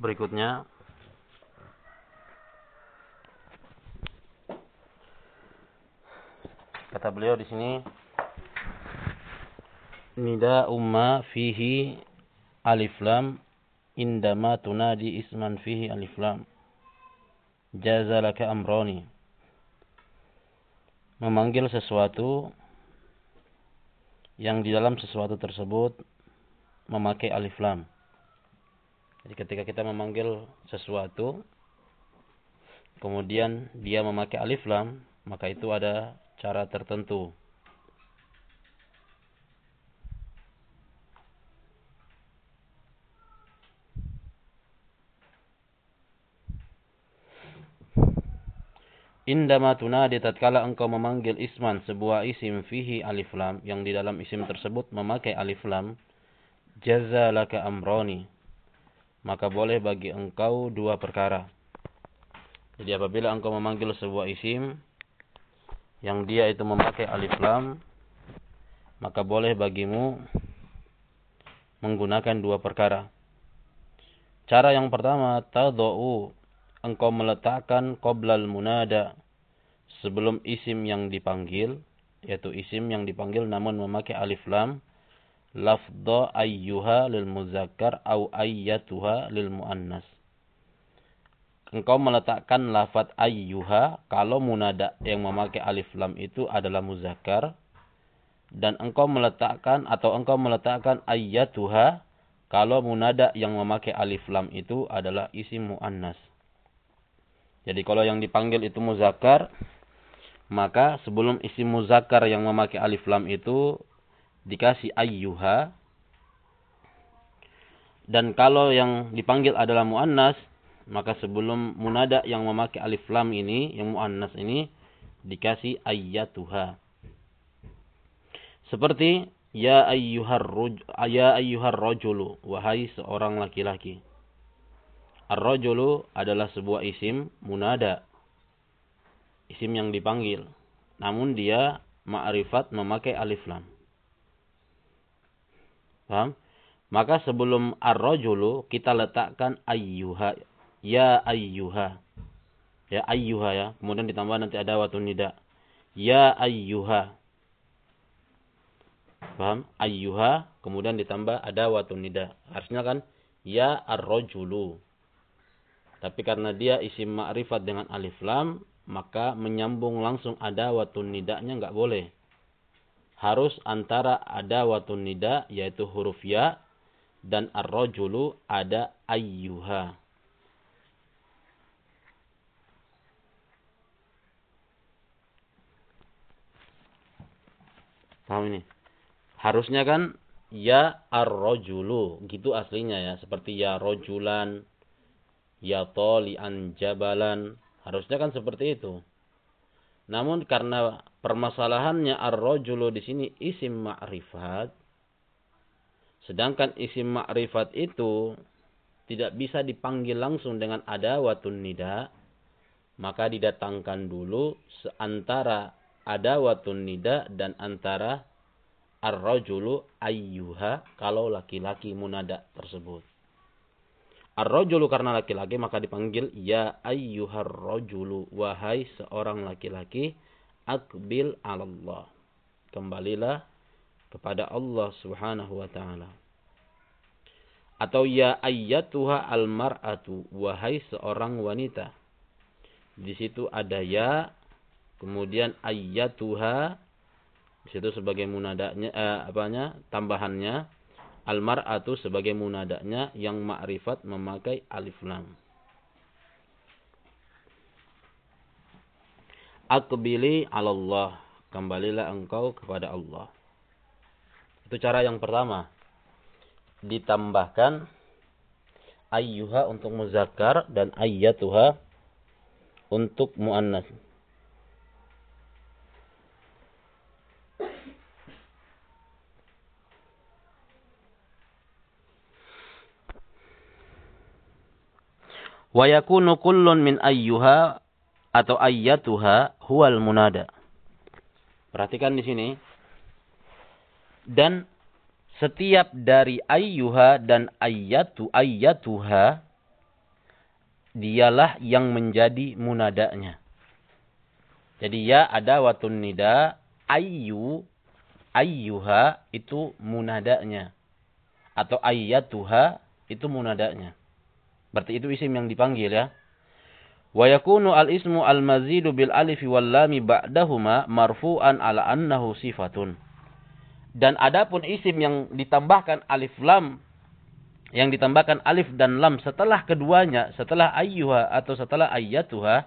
berikutnya. Kata beliau di sini nida umma fihi alif lam indama tunadi isman fihi alif lam. Jazalaka amroni. Memanggil sesuatu yang di dalam sesuatu tersebut memakai alif lam jadi ketika kita memanggil sesuatu kemudian dia memakai alif lam maka itu ada cara tertentu. Indama tunadi tatkala engkau memanggil isman sebuah isim fihi alif lam yang di dalam isim tersebut memakai alif lam jazalaka amroni maka boleh bagi engkau dua perkara. Jadi apabila engkau memanggil sebuah isim yang dia itu memakai alif lam maka boleh bagimu menggunakan dua perkara. Cara yang pertama tadau engkau meletakkan qoblal munada sebelum isim yang dipanggil yaitu isim yang dipanggil namun memakai alif lam lafdha ayyuha lil muzakkar au ayyatuha lil muannas. Engkau meletakkan lafat ayyuha kalau munada yang memakai alif lam itu adalah muzakkar. Dan engkau meletakkan atau engkau meletakkan ayyatuha kalau munada yang memakai alif lam itu adalah isim muannas. Jadi kalau yang dipanggil itu muzakkar, maka sebelum isim muzakkar yang memakai alif lam itu dikasih ayyuha. Dan kalau yang dipanggil adalah muannas, maka sebelum munada yang memakai alif lam ini, yang muannas ini dikasih ayyatuha. Seperti ya ayyuhar ya ayyuhar rajulu, wahai seorang laki-laki. Ar-rajulu adalah sebuah isim munada. Isim yang dipanggil. Namun dia ma'rifat memakai alif lam. Paham? Maka sebelum ar-rajulu kita letakkan ayyuha. Ya ayyuha. Ya ayyuha ya. Kemudian ditambah nanti ada watun nida. Ya ayyuha. Paham? Ayyuha. Kemudian ditambah ada watun nida. Harusnya kan. Ya ar-rajulu. Tapi karena dia isim ma'rifat dengan alif lam, maka menyambung langsung ada watun nidaknya nggak boleh. Harus antara ada watun nida yaitu huruf ya dan ar-rajulu ada ayyuha. Paham ini? Harusnya kan ya ar-rajulu gitu aslinya ya, seperti ya rojulan, ya tolian jabalan. Harusnya kan seperti itu. Namun karena permasalahannya ar-rajulu di sini isim ma'rifat. Sedangkan isim ma'rifat itu tidak bisa dipanggil langsung dengan ada watun nida. Maka didatangkan dulu seantara ada watun nida dan antara ar-rajulu ayyuha kalau laki-laki munada tersebut. Ar-rajulu karena laki-laki maka dipanggil ya ayyuhar rajulu wahai seorang laki-laki akbil Allah. Kembalilah kepada Allah Subhanahu wa taala. Atau ya ayyatuha al-mar'atu wahai seorang wanita. Di situ ada ya kemudian ayyatuha di situ sebagai munadanya eh, apanya tambahannya Al-mar'atu sebagai munadanya yang ma'rifat memakai alif lam. Akbili Allah. Kembalilah engkau kepada Allah. Itu cara yang pertama. Ditambahkan ayyuha untuk muzakkar dan ayyatuha untuk muannas. Wa yakunu kullun min ayyuha atau ayyatuha huwal munada. Perhatikan di sini. Dan setiap dari ayyuha dan ayyatu ayyatuha dialah yang menjadi munadanya. Jadi ya ada watun nida ayyu ayyuha itu munadanya atau ayyatuha itu munadanya. Berarti itu isim yang dipanggil ya. Wa yakunu al-ismu al-mazidu bil alifi wal lami ba'dahuma marfu'an ala annahu sifatun. Dan adapun isim yang ditambahkan alif lam yang ditambahkan alif dan lam setelah keduanya, setelah ayyuha atau setelah ayyatuha,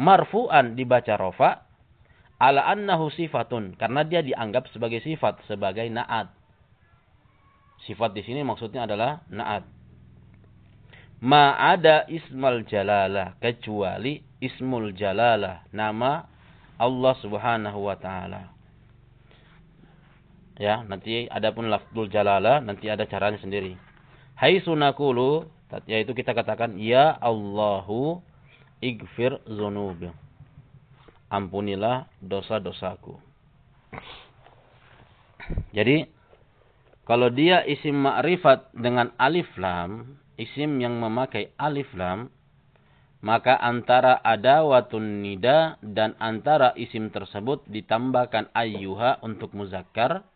marfu'an dibaca rofa, ala annahu sifatun. Karena dia dianggap sebagai sifat, sebagai naat. Sifat di sini maksudnya adalah naat. Ma'ada ismal jalalah. Kecuali ismul jalalah. Nama Allah subhanahu wa ta'ala. Ya, nanti ada pun lafzul jalalah, nanti ada caranya sendiri. Hai sunakulu, yaitu kita katakan ya Allahu igfir zunubi. Ampunilah dosa-dosaku. Jadi kalau dia isim ma'rifat dengan alif lam, isim yang memakai alif lam, maka antara adawatun nida dan antara isim tersebut ditambahkan ayyuha untuk muzakkar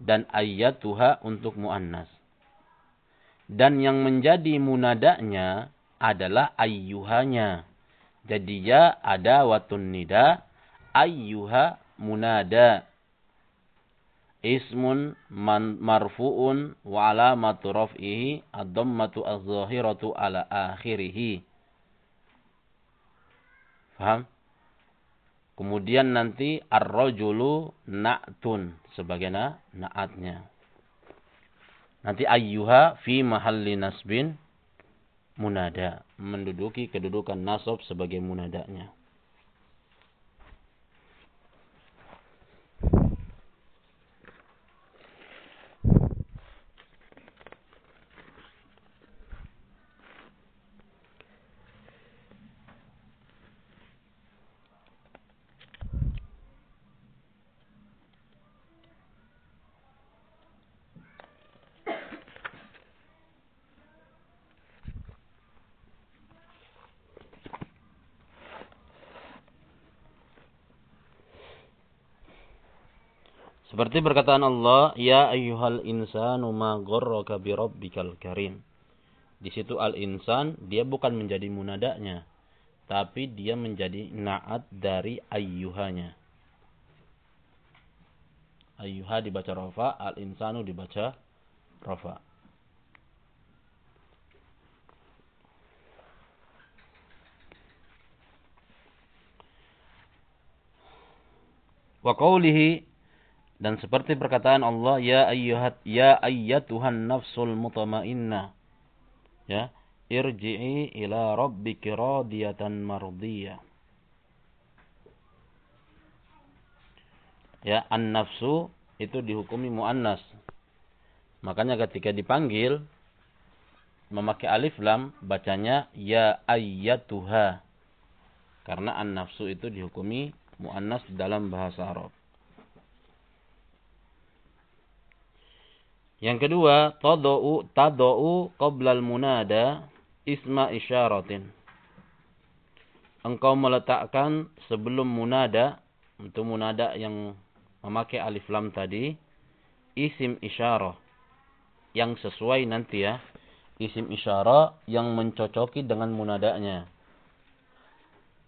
dan ayyatuha untuk muannas dan yang menjadi munadanya adalah ayyuhanya. Jadi ya ada watun nida ayyuha munada. Ismun man marfu'un wa alamatu raf'ihi ad-dhammatu az-zahiratu ala akhirih. Faham? Kemudian nanti ar-rajulu na'tun sebagai na naatnya. Nanti ayyuha fi mahalli nasbin munada. Menduduki kedudukan nasab sebagai munadanya. Seperti perkataan Allah, Ya ayyuhal insanu ma gharraka bi rabbikal karim. Di situ al-insan, dia bukan menjadi munadanya. Tapi dia menjadi naat dari ayyuhanya. Ayyuha dibaca rofa, al-insanu dibaca rofa. Wa qawlihi dan seperti perkataan Allah, ya ayyuhat ya ayyatuhan nafsul mutmainnah. Ya, irji'i ila rabbiki radiyatan mardiyah. Ya, an-nafsu itu dihukumi muannas. Makanya ketika dipanggil memakai alif lam bacanya ya ayyatuha. Karena an-nafsu itu dihukumi muannas dalam bahasa Arab. Yang kedua, tadau tadau qoblal munada isma isyaratin. Engkau meletakkan sebelum munada untuk munada yang memakai alif lam tadi isim isyarah yang sesuai nanti ya. Isim isyarah yang mencocoki dengan munadanya.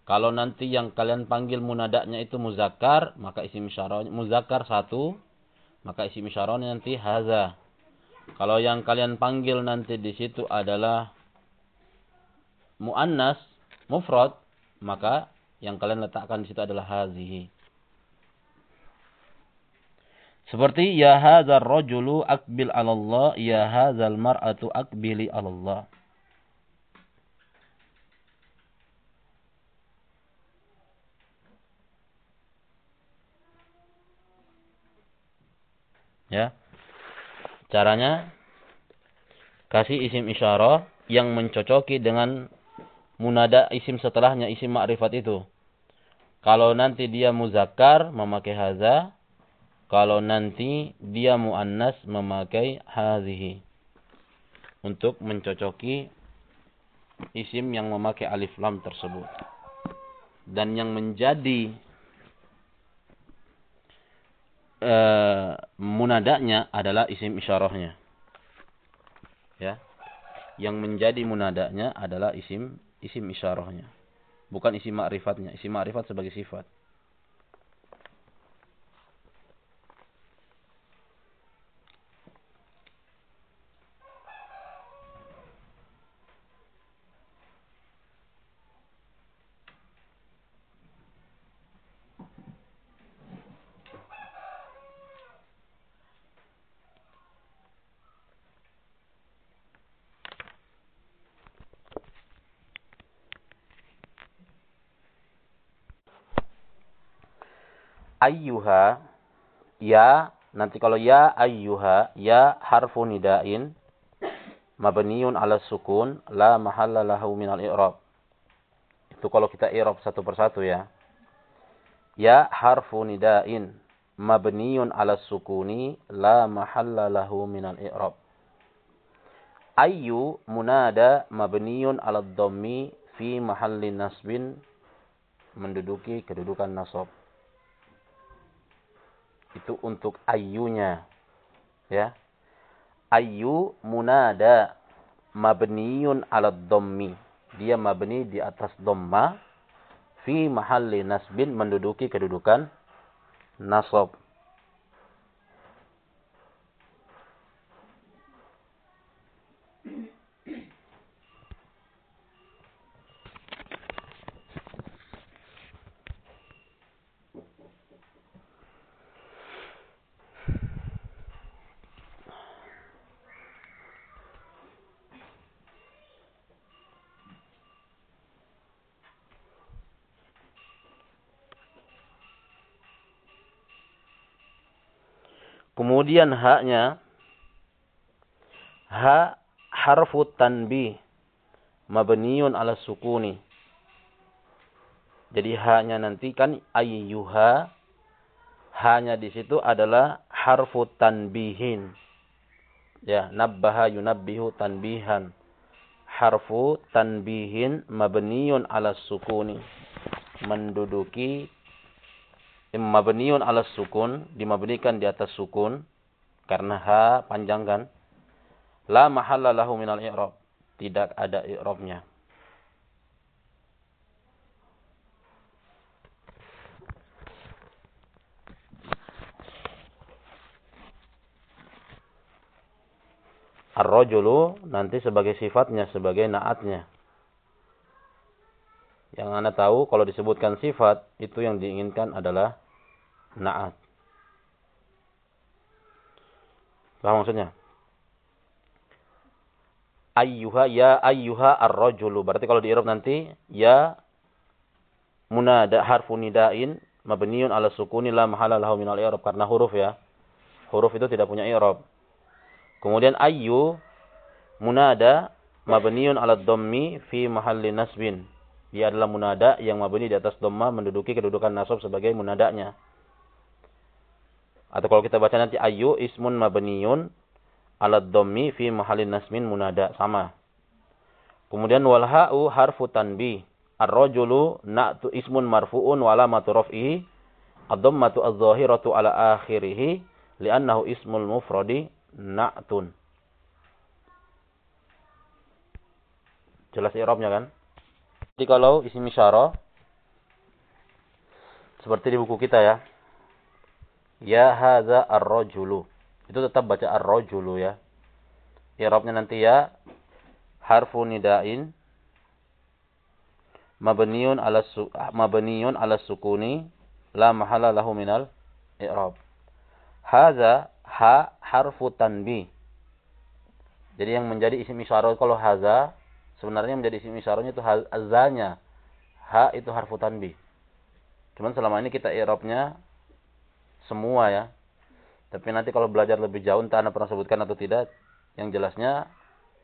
Kalau nanti yang kalian panggil munadanya itu muzakkar, maka isim isyarah muzakkar satu, maka isim isyarahnya nanti haza. Kalau yang kalian panggil nanti di situ adalah muannas, mufrad, maka yang kalian letakkan di situ adalah hazihi. Seperti ya hadzal rajulu akbil 'ala Allah, ya hadzal mar'atu akbili 'ala Allah. Ya. Caranya kasih isim isyarah yang mencocoki dengan munada isim setelahnya isim ma'rifat itu. Kalau nanti dia muzakkar memakai haza, kalau nanti dia muannas memakai hazihi. Untuk mencocoki isim yang memakai alif lam tersebut. Dan yang menjadi uh, munadanya adalah isim isyarahnya. Ya. Yang menjadi munadanya adalah isim isim isyarahnya. Bukan isim ma'rifatnya. Isim ma'rifat sebagai sifat. Ayyuha ya nanti kalau ya ayyuha ya harfu nidain mabniun ala sukun la mahalla lahu minal i'rab. Itu kalau kita i'rab satu persatu ya. Ya harfu nidain mabniun ala sukuni la mahalla lahu minal i'rab. Ayyu munada mabniun ala dhammi fi mahalli nasbin menduduki kedudukan nasab itu untuk ayyunya. Ya. Ayyu munada mabniyun ala dhammi. Dia mabni di atas dhamma fi mahalli nasbin menduduki kedudukan nasab. Kemudian haknya ha harfu tanbih mabniun ala sukuni. Jadi haknya nanti kan ayyuha hanya di situ adalah harfu tanbihin. Ya, nabbaha yunabbihu tanbihan. Harfu tanbihin mabniun ala sukuni. Menduduki mabniun ala sukun, dimabnikan di atas sukun karena ha panjang kan. La mahalla lahu minal i'rab. Tidak ada i'rabnya. Ar-rajulu nanti sebagai sifatnya, sebagai naatnya. Yang Anda tahu kalau disebutkan sifat, itu yang diinginkan adalah Naat. Paham maksudnya? Ayyuha ya ayyuha ar-rajulu. Berarti kalau di Arab nanti ya munada harfu nidain mabniun ala sukuni la mahala lahu min al-i'rab karena huruf ya. Huruf itu tidak punya i'rab. Kemudian ayyu munada mabniun ala dhammi fi mahalli nasbin. Dia adalah munada yang mabni di atas dhamma menduduki kedudukan nasab sebagai munadanya. Atau kalau kita baca nanti ayu ismun mabniyun ala dhammi fi mahallin nasmin munada sama. Kemudian wal ha'u harfu tanbih. Ar-rajulu na'tu ismun marfu'un wa alamatu raf'ihi ad-dhammatu adh-dhahiratu ala akhirih li'annahu ismul mufradi na'tun. Jelas i'rabnya kan? Jadi kalau isim isyarah seperti di buku kita ya. Ya hadza ar-rajulu. Itu tetap baca ar-rajulu ya. I'rabnya nanti ya harfu nidain mabniun ala su mabniun ala sukuni la mahala lahu minal i'rab. Hadza ha harfu tanbih. Jadi yang menjadi isim isyarah kalau haza sebenarnya menjadi isim isyarahnya itu hazanya. Ha itu harfu tanbih. Cuman selama ini kita i'rabnya semua ya. Tapi nanti kalau belajar lebih jauh entah Anda pernah sebutkan atau tidak, yang jelasnya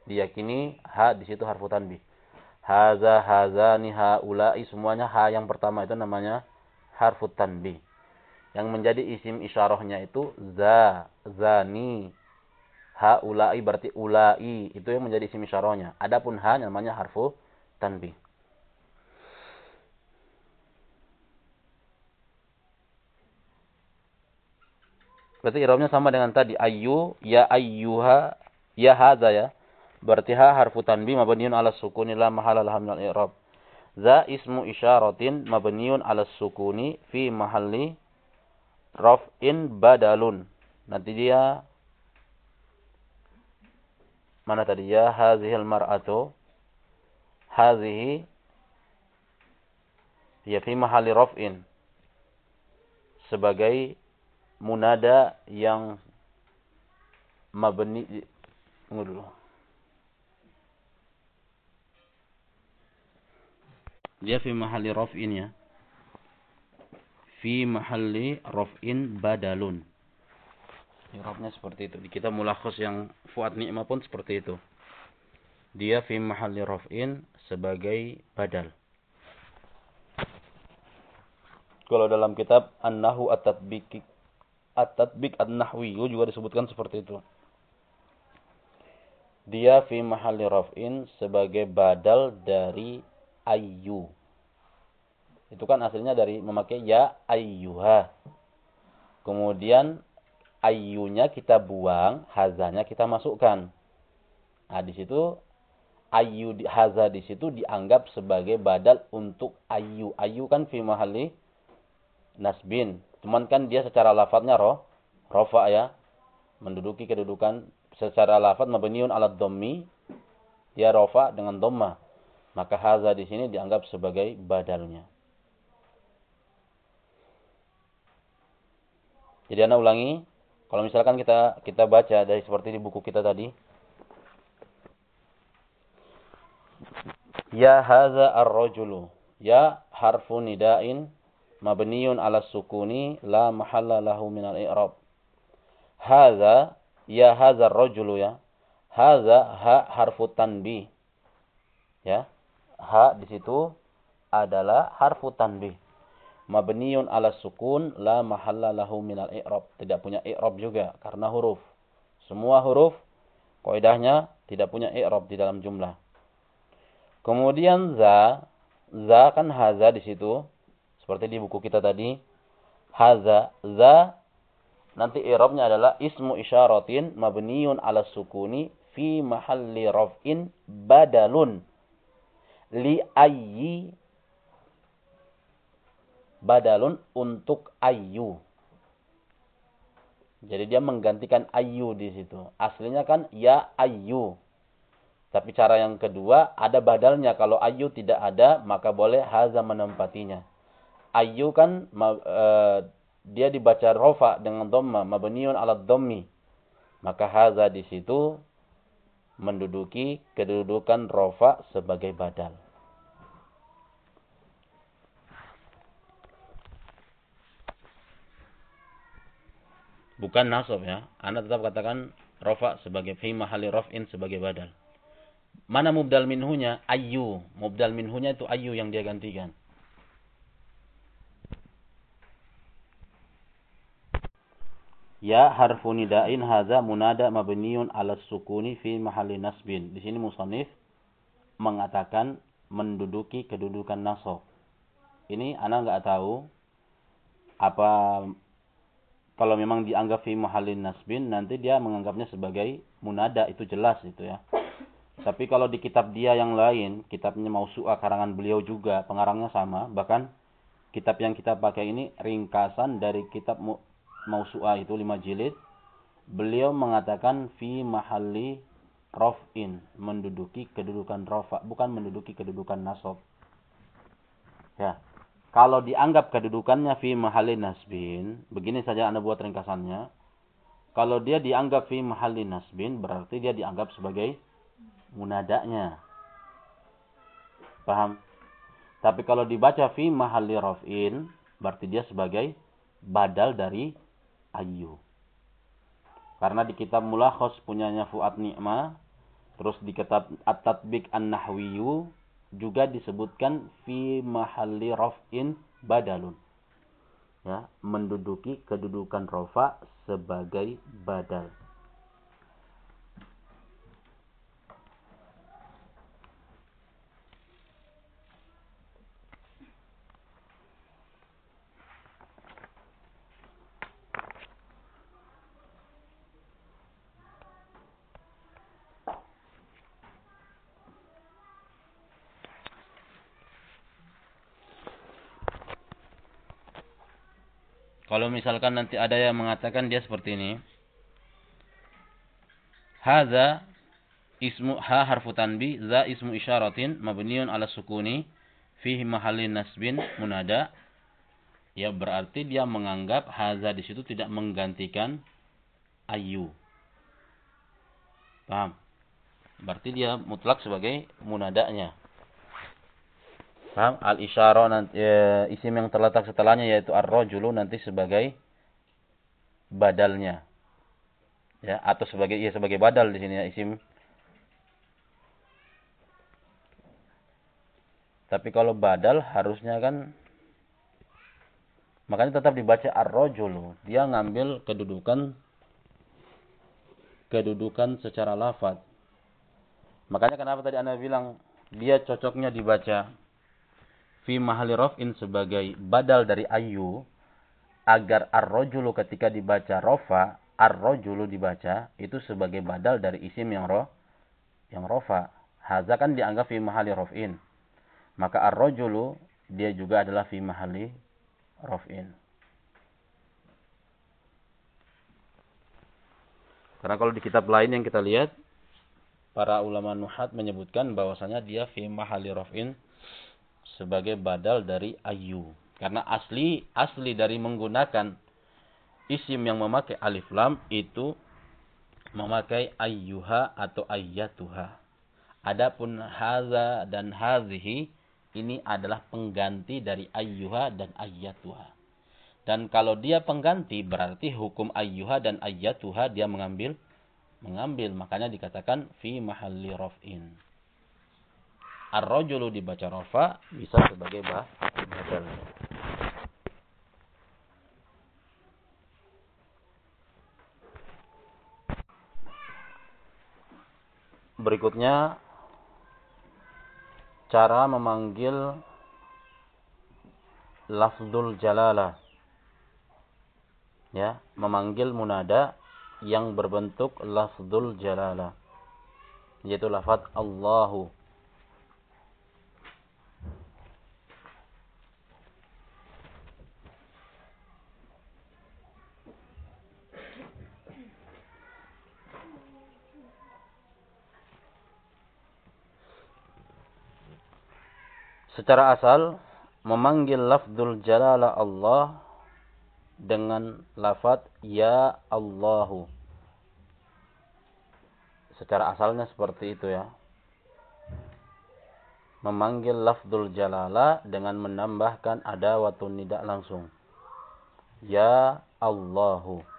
diyakini ha di situ harfu tanbih. Haza, haza, ni ulai semuanya ha yang pertama itu namanya harfu tanbih. Yang menjadi isim isyarahnya itu za, zani. Ha ulai berarti ulai itu yang menjadi isim isyarahnya. Adapun ha namanya harfu tanbih. Berarti i'rabnya sama dengan tadi ayu ya ayyuha ya hadza ya. Berarti ha harfu tanbih mabniun ala sukuni la mahala lahu min. Za ismu isyaratin mabniun ala sukuni fi mahalli raf'in badalun. Nanti dia mana tadi ya hazihil mar'atu hazihi ya fi mahalli raf'in sebagai munada yang mabni tunggu dulu. Dia fi mahalli raf'in ya. Fi mahalli raf'in badalun. Irabnya seperti itu. Di kita mulakhos yang Fuad Ni'mah pun seperti itu. Dia fi mahalli raf'in sebagai badal. Kalau dalam kitab An-Nahu At-Tatbiq At-Tatbik An-Nahwi juga disebutkan seperti itu. Dia fi mahalli raf'in sebagai badal dari ayyu. Itu kan aslinya dari memakai ya ayyuha. Kemudian ayyunya kita buang, hazanya kita masukkan. Nah, di situ ayyu haza di situ dianggap sebagai badal untuk ayyu. Ayyu kan fi mahalli nasbin. Cuman kan dia secara lafadznya roh, rofa ya. Menduduki kedudukan secara lafadz mabniun ala dhammi. Dia rofa dengan dhamma. Maka haza di sini dianggap sebagai badalnya. Jadi anda ulangi, kalau misalkan kita kita baca dari seperti di buku kita tadi. Ya haza ar-rajulu. Ya harfu nida'in mabniun ala sukuni la mahalla lahu min al-i'rab. Hadza ya hadza ar-rajulu ya. Hadza ha harfu tanbih. Ya. Ha di situ adalah harfu tanbih. Mabniun ala sukun la mahalla lahu min al-i'rab. Tidak punya i'rab juga karena huruf. Semua huruf kaidahnya tidak punya i'rab di dalam jumlah. Kemudian za, za kan haza di situ seperti di buku kita tadi. Haza, za. Nanti i'rabnya adalah ismu isyaratin mabniun ala sukuni fi mahalli raf'in badalun li ayyi badalun untuk ayu. Jadi dia menggantikan ayu di situ. Aslinya kan ya ayu. Tapi cara yang kedua ada badalnya. Kalau ayu tidak ada maka boleh haza menempatinya ayu kan uh, dia dibaca rofa dengan dhamma mabniun ala dhammi. Maka haza di situ menduduki kedudukan rofa sebagai badal. Bukan nasab ya. Anda tetap katakan rofa sebagai fi mahali rofin sebagai badal. Mana mubdal minhunya? Ayu. Mubdal minhunya itu ayu yang dia gantikan Ya harfu nida'in hadza munada mabniun 'ala sukuni fi mahalli nasbin. Di sini musannif mengatakan menduduki kedudukan nasab. Ini anak enggak tahu apa kalau memang dianggap fi mahallin nasbin nanti dia menganggapnya sebagai munada itu jelas itu ya. Tapi kalau di kitab dia yang lain, kitabnya Mausu'ah karangan beliau juga, pengarangnya sama, bahkan kitab yang kita pakai ini ringkasan dari kitab Mausu'ah itu lima jilid, beliau mengatakan fi mahalli rof'in, menduduki kedudukan rofa, bukan menduduki kedudukan nasab. Ya. Kalau dianggap kedudukannya fi mahalli nasbin, begini saja Anda buat ringkasannya. Kalau dia dianggap fi mahalli nasbin, berarti dia dianggap sebagai munadanya. Paham? Tapi kalau dibaca fi mahalli rof'in, berarti dia sebagai badal dari Ayu. Karena di kitab Mulakhos punyanya Fuad Ni'mah, terus di kitab At-Tatbik An-Nahwiyu juga disebutkan fi mahalli raf'in badalun. Ya, menduduki kedudukan rofa sebagai badal. Kalau misalkan nanti ada yang mengatakan dia seperti ini. Haza ismu ha harfu tanbi za ismu isyaratin mabniun ala sukuni fihi mahallin nasbin munada. Ya berarti dia menganggap haza di situ tidak menggantikan ayu. Paham? Berarti dia mutlak sebagai munadanya paham? Al isyarah nanti e, isim yang terletak setelahnya yaitu ar-rajulu nanti sebagai badalnya. Ya atau sebagai ya sebagai badal di sini ya isim. Tapi kalau badal harusnya kan makanya tetap dibaca ar-rajulu. Dia ngambil kedudukan kedudukan secara lafaz. Makanya kenapa tadi Anda bilang dia cocoknya dibaca fi mahali raf'in sebagai badal dari ayu agar ar-rajulu ketika dibaca rofa ar-rajulu dibaca itu sebagai badal dari isim yang roh yang rofa. Haza kan dianggap fi mahali rof'in. Maka ar-rajulu dia juga adalah fi mahali rof'in. Karena kalau di kitab lain yang kita lihat para ulama nuhat menyebutkan bahwasanya dia fi mahali rof'in sebagai badal dari ayu. Karena asli asli dari menggunakan isim yang memakai alif lam itu memakai ayyuha atau ayyatuha. Adapun haza dan hazihi ini adalah pengganti dari ayyuha dan ayyatuha. Dan kalau dia pengganti berarti hukum ayyuha dan ayyatuha dia mengambil mengambil makanya dikatakan fi mahalli raf'in. Ar-rajulu dibaca rafa bisa sebagai bah badal. Berikutnya cara memanggil lafzul jalalah. Ya, memanggil munada yang berbentuk lafzul jalalah. Yaitu lafaz Allahu. Secara asal memanggil lafzul jalala Allah dengan lafaz ya Allahu. Secara asalnya seperti itu ya. Memanggil lafzul jalala dengan menambahkan ada watun nidak langsung. Ya Allahu.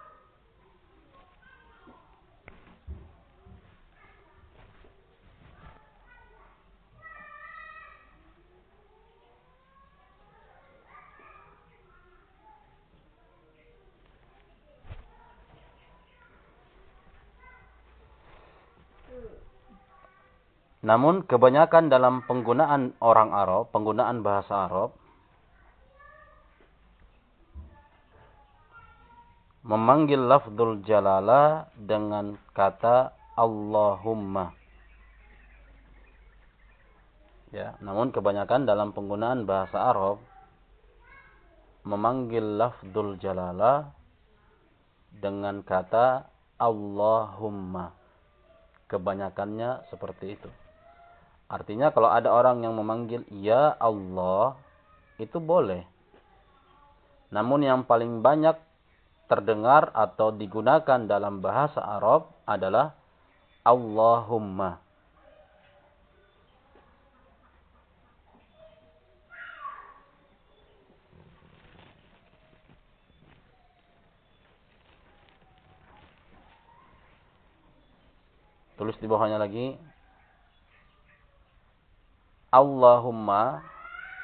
Namun kebanyakan dalam penggunaan orang Arab, penggunaan bahasa Arab, memanggil lafzul jalala dengan kata Allahumma. Ya, namun kebanyakan dalam penggunaan bahasa Arab memanggil lafzul jalala dengan kata Allahumma. Kebanyakannya seperti itu. Artinya kalau ada orang yang memanggil ya Allah itu boleh. Namun yang paling banyak terdengar atau digunakan dalam bahasa Arab adalah Allahumma. Tulis di bawahnya lagi Allahumma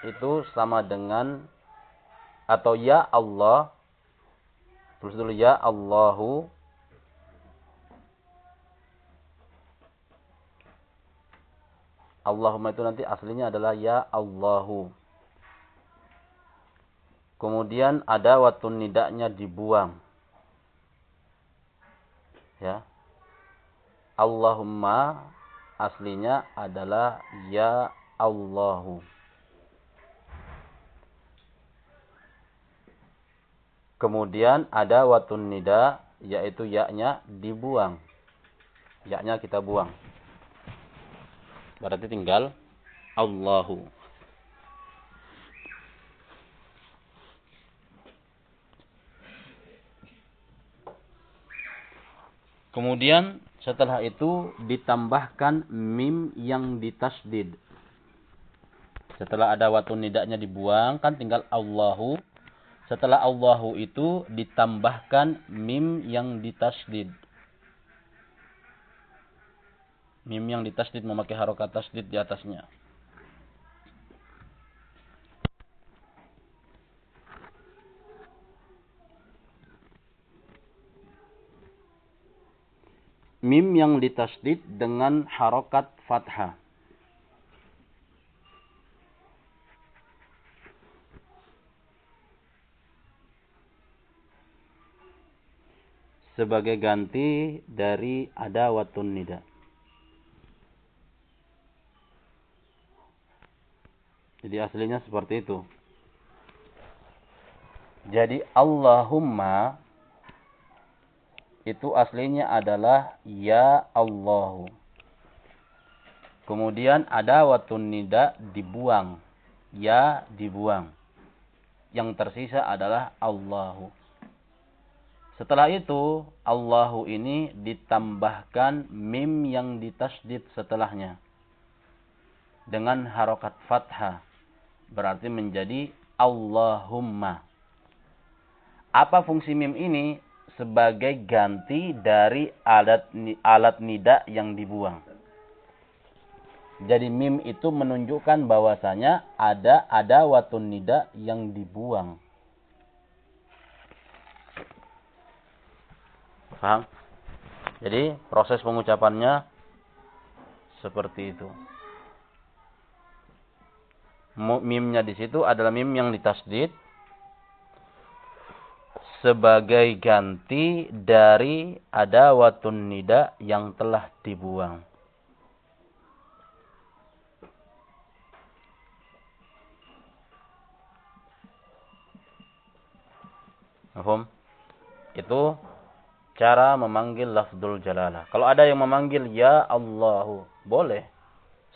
itu sama dengan atau ya Allah. Tulis dulu ya Allahu. Allahumma itu nanti aslinya adalah ya Allahu. Kemudian ada watun nidaknya dibuang. Ya. Allahumma aslinya adalah ya Allahu. Kemudian ada watun nida yaitu yaknya dibuang. Yaknya kita buang. Berarti tinggal Allahu. Kemudian setelah itu ditambahkan mim yang ditasdid. Setelah ada watun nidaknya dibuang kan tinggal Allahu setelah Allahu itu ditambahkan mim yang ditasdid. Mim yang ditasdid memakai harokat tasdid di atasnya. Mim yang ditasdid dengan harokat fathah. Sebagai ganti dari ada watun nida. Jadi aslinya seperti itu. Jadi Allahumma itu aslinya adalah ya Allahu. Kemudian ada watun nida dibuang. Ya dibuang. Yang tersisa adalah Allahu. Setelah itu, Allahu ini ditambahkan mim yang ditasdid setelahnya. Dengan harokat fathah. Berarti menjadi Allahumma. Apa fungsi mim ini? Sebagai ganti dari alat, alat nida yang dibuang. Jadi mim itu menunjukkan bahwasanya ada ada watun nida yang dibuang. Paham? Jadi proses pengucapannya seperti itu. Mimnya di situ adalah mim yang ditasdid sebagai ganti dari ada watun nida yang telah dibuang. Paham? Itu cara memanggil lafzul jalalah. Kalau ada yang memanggil ya Allahu, boleh.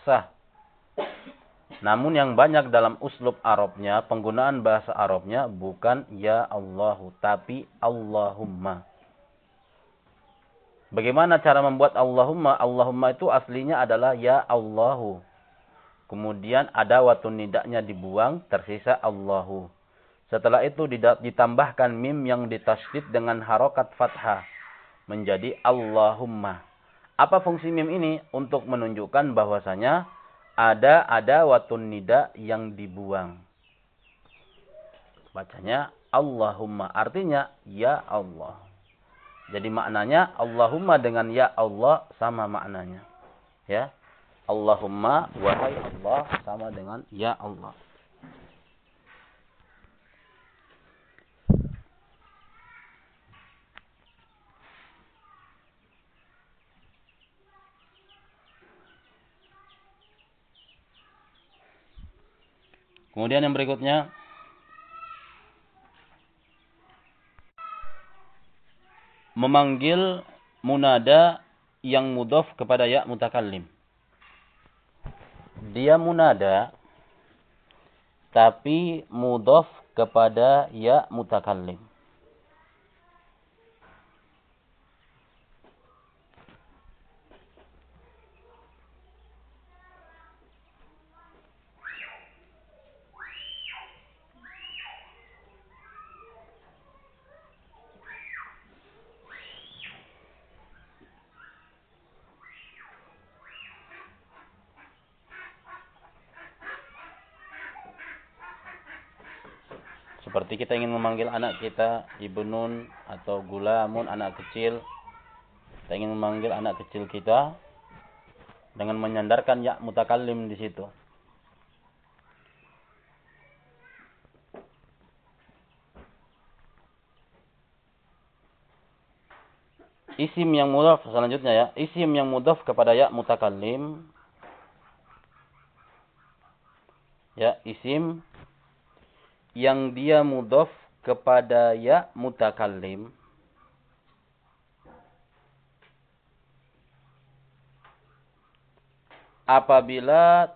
Sah. Namun yang banyak dalam uslub Arabnya, penggunaan bahasa Arabnya bukan ya Allahu, tapi Allahumma. Bagaimana cara membuat Allahumma? Allahumma itu aslinya adalah ya Allahu. Kemudian ada watun nidaknya dibuang, tersisa Allahu. Setelah itu ditambahkan mim yang ditasydid dengan harokat fathah menjadi Allahumma. Apa fungsi mim ini? Untuk menunjukkan bahwasanya ada ada watun nida yang dibuang. Bacanya Allahumma. Artinya ya Allah. Jadi maknanya Allahumma dengan ya Allah sama maknanya. Ya. Allahumma wahai Allah sama dengan ya Allah. Kemudian yang berikutnya memanggil munada yang mudhof kepada ya mutakallim. Dia munada tapi mudhof kepada ya mutakallim. Seperti kita ingin memanggil anak kita ibnun atau gulamun anak kecil. Kita ingin memanggil anak kecil kita dengan menyandarkan ya mutakallim di situ. Isim yang mudhaf selanjutnya ya. Isim yang mudhaf kepada ya mutakallim. Ya, isim yang dia mudhof kepada ya mutakallim. Apabila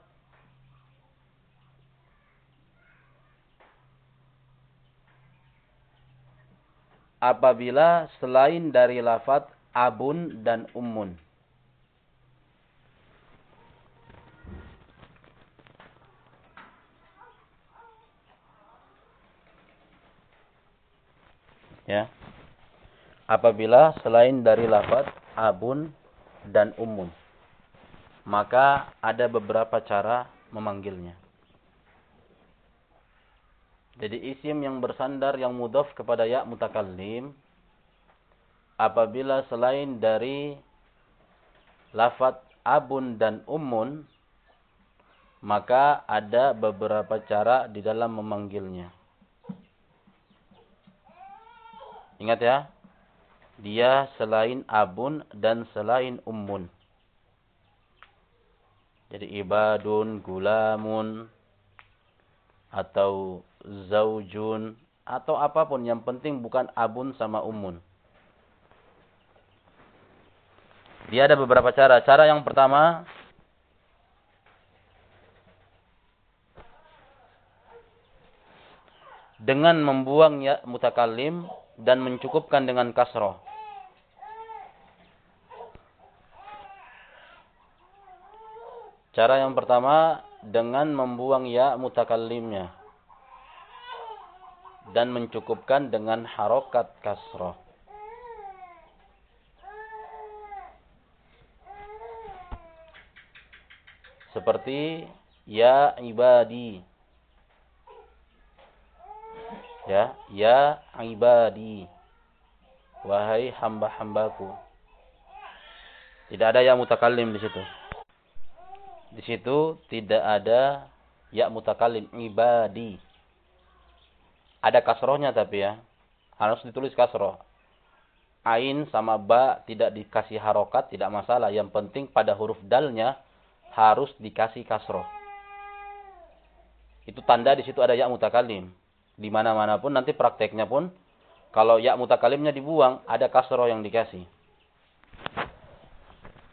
apabila selain dari lafaz abun dan ummun ya. Apabila selain dari lafaz abun dan umum maka ada beberapa cara memanggilnya. Jadi isim yang bersandar yang mudhaf kepada ya mutakallim apabila selain dari lafaz abun dan ummun maka ada beberapa cara di dalam memanggilnya Ingat ya. Dia selain abun dan selain ummun. Jadi ibadun, gulamun, atau zaujun, atau apa pun. Yang penting bukan abun sama ummun. Dia ada beberapa cara. Cara yang pertama, dengan membuang ya mutakalim dan mencukupkan dengan kasroh. Cara yang pertama dengan membuang ya mutakallimnya dan mencukupkan dengan harokat kasroh. Seperti ya ibadi Ya, ya ibadi. Wahai hamba-hambaku. Tidak ada ya mutakallim di situ. Di situ tidak ada ya mutakallim ibadi. Ada kasrohnya tapi ya. Harus ditulis kasroh. Ain sama ba tidak dikasih harokat tidak masalah. Yang penting pada huruf dalnya harus dikasih kasroh. Itu tanda di situ ada ya mutakallim di mana-mana pun nanti prakteknya pun kalau ya mutakalimnya dibuang ada kasroh yang dikasih.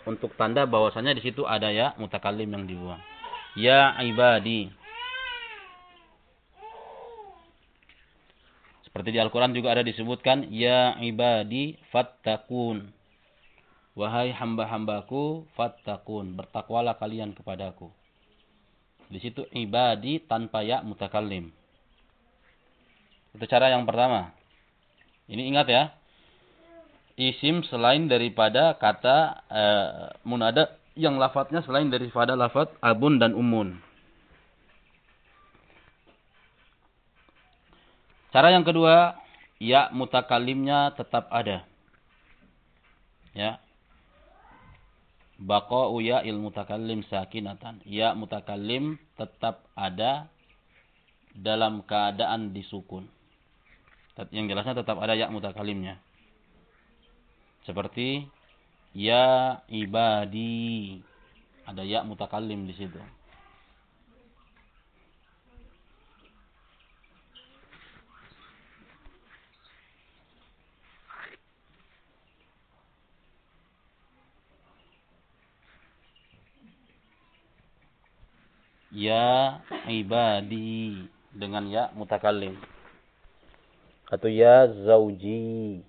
Untuk tanda bahwasanya di situ ada ya mutakalim yang dibuang. Ya ibadi. Seperti di Al-Quran juga ada disebutkan, Ya ibadi fattakun. Wahai hamba-hambaku, fattakun. Bertakwalah kalian kepadaku. Di situ ibadi tanpa ya mutakalim. Itu cara yang pertama. Ini ingat ya. Isim selain daripada kata e, munada yang lafadznya selain daripada lafadz abun dan umun. Cara yang kedua, ya mutakalimnya tetap ada. Ya. Baqa'u ya il mutakallim sakinatan. Ya mutakalim tetap ada dalam keadaan disukun yang jelasnya tetap ada ya mutakalimnya. Seperti ya ibadi. Ada ya mutakalim di situ. Ya ibadi dengan ya mutakalim atau ya zauji.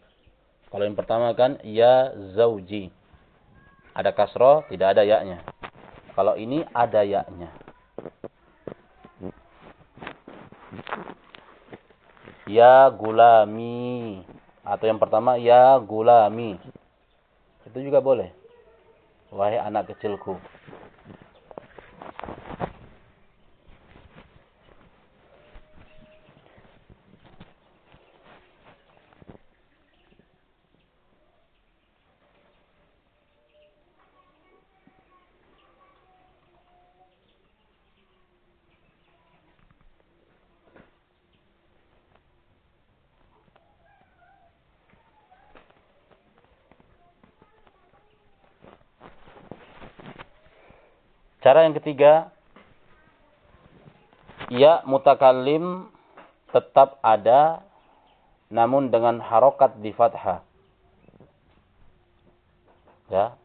Kalau yang pertama kan ya zauji. Ada kasroh, tidak ada yaknya. Kalau ini ada yaknya. Ya gulami. Atau yang pertama ya gulami. Itu juga boleh. Wahai anak kecilku. Cara yang ketiga, ya mutakallim tetap ada namun dengan harokat di fathah. Ya.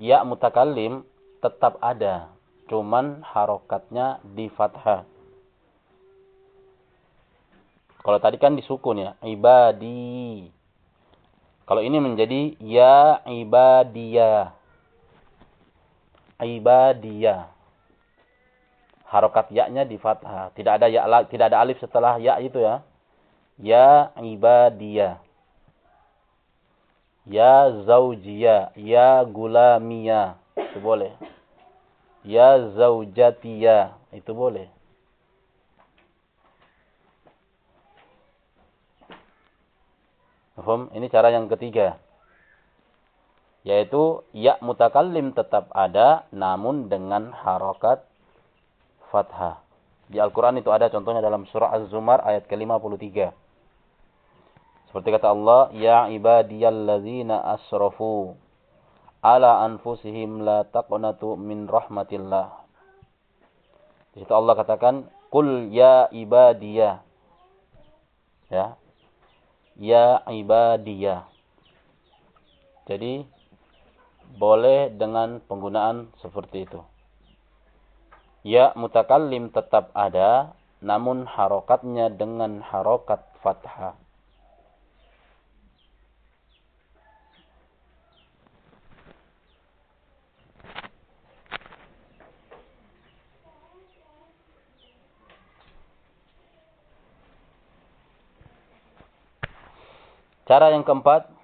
Ya mutakallim tetap ada, cuman harokatnya di fathah. Kalau tadi kan disukun ya, ibadi. Kalau ini menjadi ya ibadiyah. Ibadiyah. Harokat ya-nya di fathah. Tidak ada ya tidak ada alif setelah ya itu ya. Ya ibadiyah. Ya zaujiyah, ya gulamiyah. Itu boleh. Ya zaujatiyah. Itu boleh. Faham? Ini cara yang ketiga. Yaitu ya mutakallim tetap ada namun dengan harokat fathah. Di Al-Quran itu ada contohnya dalam surah Az-Zumar ayat ke-53. Seperti kata Allah, Ya ibadiyalladzina asrafu ala anfusihim la taqnatu min rahmatillah. Di situ Allah katakan, Qul ya ibadiyah. Ya, ya ibadiyah. Jadi boleh dengan penggunaan seperti itu. Ya mutakallim tetap ada, namun harokatnya dengan harokat fathah. Cara yang keempat.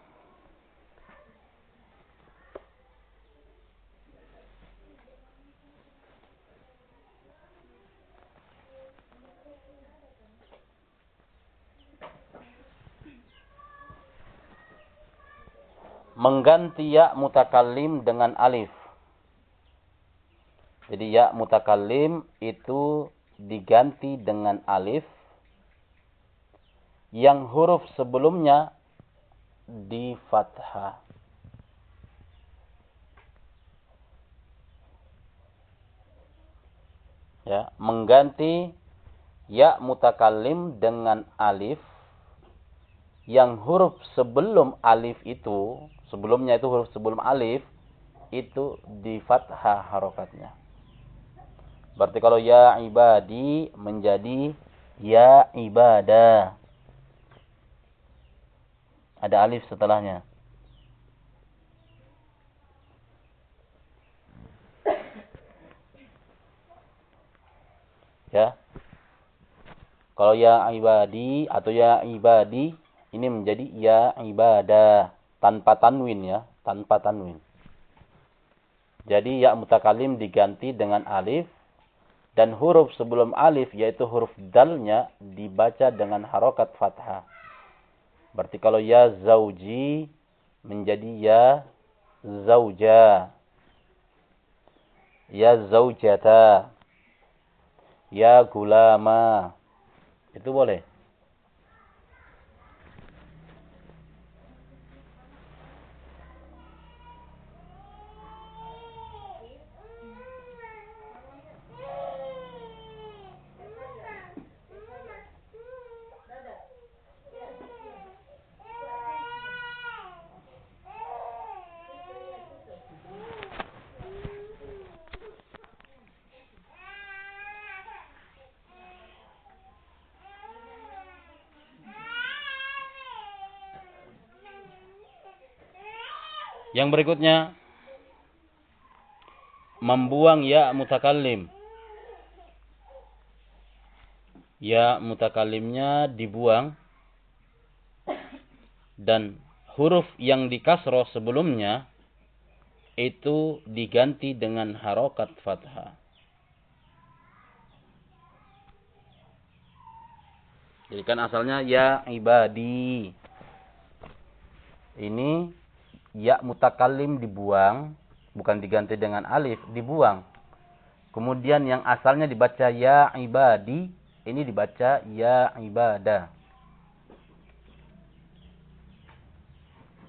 Mengganti ya mutakallim dengan alif. Jadi ya mutakallim itu diganti dengan alif yang huruf sebelumnya di fathah. Ya, mengganti ya mutakallim dengan alif yang huruf sebelum alif itu, sebelumnya itu huruf sebelum alif itu di fathah harokatnya. Berarti kalau ya ibadi menjadi ya ibadah ada alif setelahnya. Ya. Kalau ya ibadi atau ya ibadi ini menjadi ya ibadah tanpa tanwin ya, tanpa tanwin. Jadi ya mutakalim diganti dengan alif dan huruf sebelum alif yaitu huruf dalnya dibaca dengan harokat fathah. Berarti kalau ya zauji menjadi ya zauja. Ya zaujata. Ya gulama. Itu boleh. Yang berikutnya membuang ya mutakallim. Ya mutakallimnya dibuang dan huruf yang dikasroh sebelumnya itu diganti dengan harokat fathah. Jadi kan asalnya ya ibadi. Ini ya mutakallim dibuang, bukan diganti dengan alif, dibuang. Kemudian yang asalnya dibaca ya ibadi, ini dibaca ya ibadah.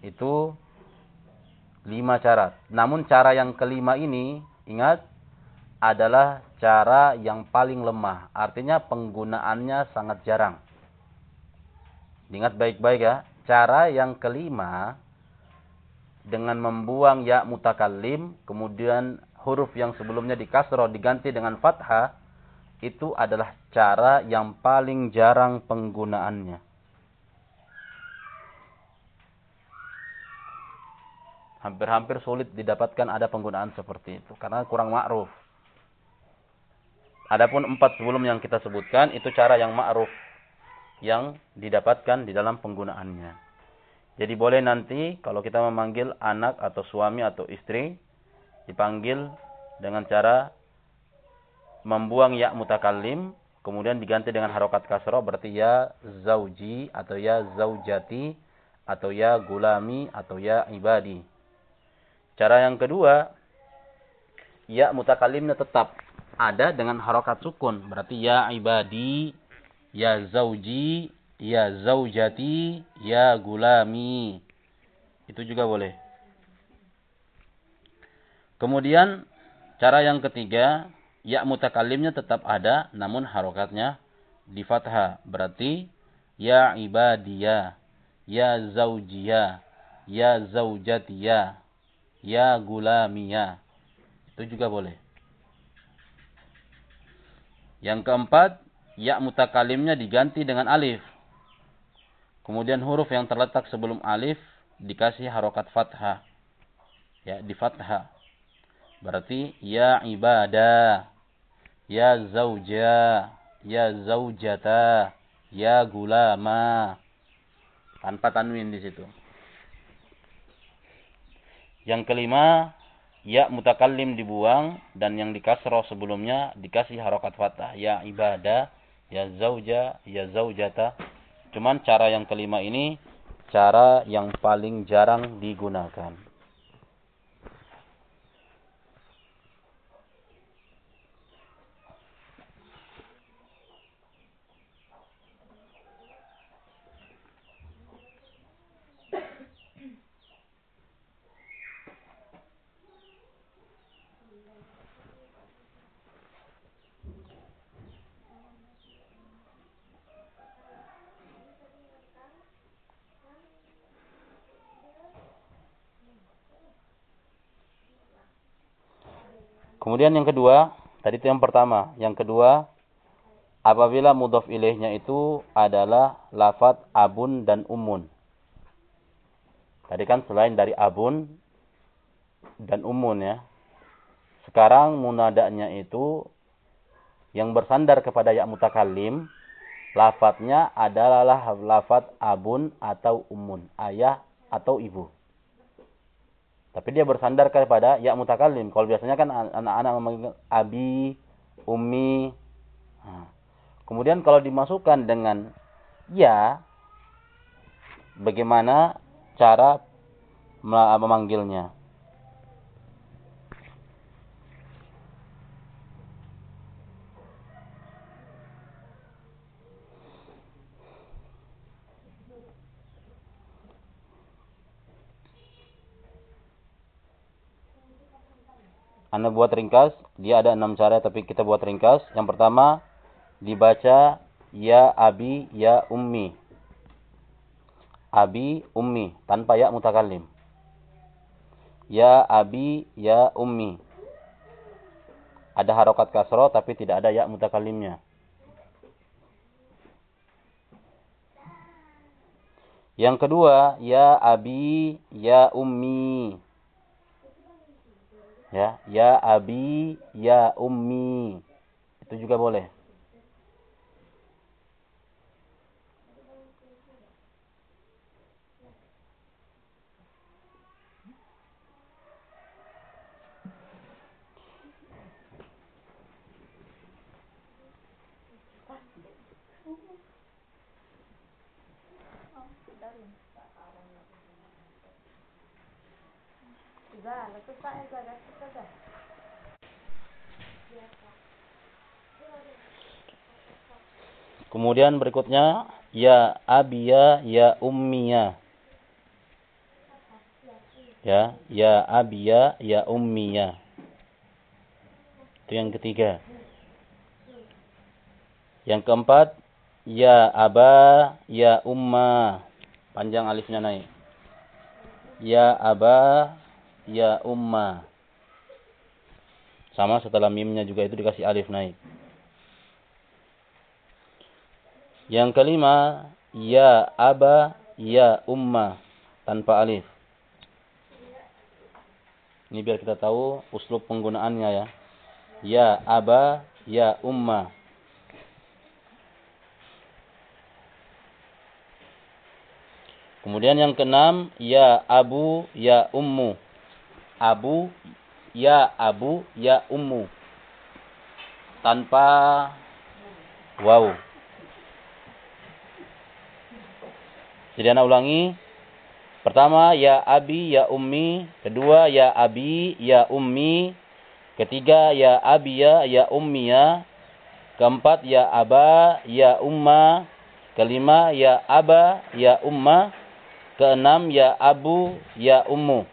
Itu lima cara. Namun cara yang kelima ini, ingat, adalah cara yang paling lemah. Artinya penggunaannya sangat jarang. Ingat baik-baik ya. Cara yang kelima dengan membuang ya mutakallim kemudian huruf yang sebelumnya dikasroh diganti dengan fathah itu adalah cara yang paling jarang penggunaannya. Hampir-hampir sulit didapatkan ada penggunaan seperti itu karena kurang ma'ruf. Adapun empat sebelum yang kita sebutkan itu cara yang ma'ruf yang didapatkan di dalam penggunaannya. Jadi boleh nanti kalau kita memanggil anak atau suami atau istri dipanggil dengan cara membuang ya mutakallim kemudian diganti dengan harokat kasroh berarti ya zauji atau ya zaujati atau ya gulami atau ya ibadi. Cara yang kedua, ya mutakalimnya tetap ada dengan harokat sukun. Berarti ya ibadi, ya zauji, ya zaujati, ya gulami. Itu juga boleh. Kemudian cara yang ketiga, ya mutakalimnya tetap ada namun harokatnya di fathah. Berarti ya ibadiyah, ya zaujiyah, ya zaujatiyah ya gulamia. Itu juga boleh. Yang keempat, ya mutakalimnya diganti dengan alif. Kemudian huruf yang terletak sebelum alif dikasih harokat fathah. Ya, di fathah. Berarti ya ibadah, ya zauja, ya zaujata, ya gulama. Tanpa tanwin di situ. Yang kelima, ya mutakallim dibuang dan yang dikasroh sebelumnya dikasih harokat fathah. Ya ibadah, ya zauja, ya zaujata. Cuman cara yang kelima ini cara yang paling jarang digunakan. Kemudian yang kedua, tadi itu yang pertama. Yang kedua, apabila mudhaf ilaihnya itu adalah lafat abun dan umun. Tadi kan selain dari abun dan umun ya. Sekarang munadanya itu yang bersandar kepada ya mutakallim, lafadznya adalah lafat abun atau umun, ayah atau ibu. Tapi dia bersandar kepada ya mutakallim. Kalau biasanya kan anak-anak memanggil abi, umi. Nah. Kemudian kalau dimasukkan dengan ya, bagaimana cara memanggilnya? Anda buat ringkas, dia ada enam cara tapi kita buat ringkas. Yang pertama, dibaca ya abi ya ummi. Abi ummi tanpa ya mutakallim. Ya abi ya ummi. Ada harokat kasro tapi tidak ada ya mutakallimnya. Yang kedua, ya abi ya ummi ya ya abi ya ummi. Itu juga boleh Kemudian berikutnya ya abiya ya ummiya. Ya, ya abiya ya ummiya. Itu yang ketiga. Yang keempat ya aba, ya umma. Panjang alifnya naik. Ya aba, ya umma. Sama setelah mimnya juga itu dikasih alif naik. Yang kelima, ya aba, ya umma tanpa alif. Ini biar kita tahu uslub penggunaannya ya. Ya aba, ya umma. Kemudian yang keenam, ya abu, ya ummu. Abu, ya abu, ya ummu. Tanpa waw. Jadi anak ulangi. Pertama, ya abi, ya ummi. Kedua, ya abi, ya ummi. Ketiga, ya abiya, ya ummiya. Keempat, ya aba, ya umma. Kelima, ya aba, ya umma. Keenam, ya abu, ya ummu.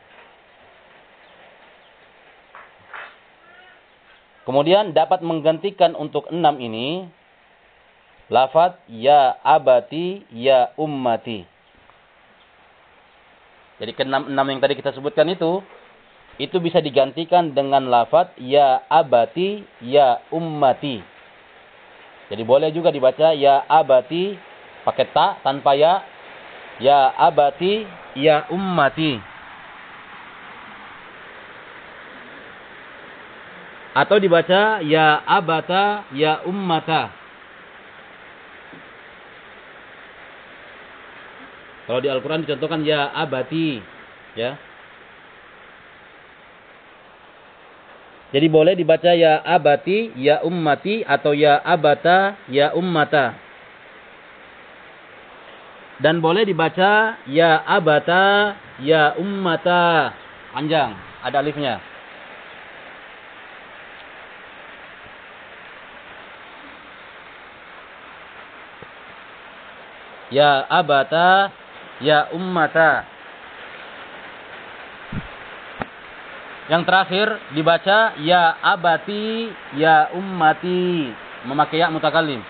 Kemudian dapat menggantikan untuk enam ini. Lafat ya abati, ya ummati. Jadi keenam-enam yang tadi kita sebutkan itu. Itu bisa digantikan dengan lafat ya abati, ya ummati. Jadi boleh juga dibaca ya abati pakai ta tanpa ya Ya abati, ya ummati. Atau dibaca ya abata, ya ummata. Kalau di Al-Quran dicontohkan ya abati. Ya. Jadi boleh dibaca ya abati, ya ummati, atau ya abata, ya ummata. Dan boleh dibaca ya abata, ya ummata. Panjang, ada alifnya. Ya abata, ya ummata. Yang terakhir dibaca ya abati, ya ummati. Memakai ya mutakalim.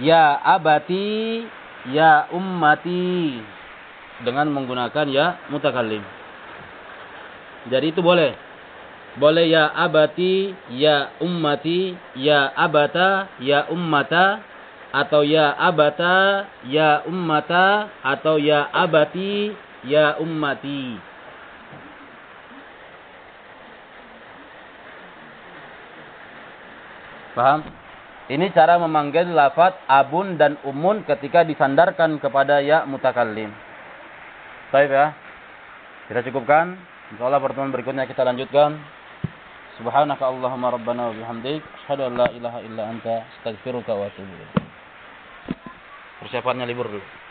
Ya abati, ya ummati. Dengan menggunakan ya mutakallim. Jadi itu boleh. Boleh ya abati, ya ummati, ya abata, ya ummata. Atau ya abata, ya ummata. Atau ya abati, ya ummati. Paham? Ini cara memanggil lafat abun dan umun ketika disandarkan kepada ya mutakallim. Baik ya. Kita cukupkan. Insyaallah pertemuan berikutnya kita lanjutkan. Subhanaka Allahumma rabbana wa bihamdik asyhadu an la ilaha illa anta astaghfiruka wa atubu. Persiapannya libur dulu.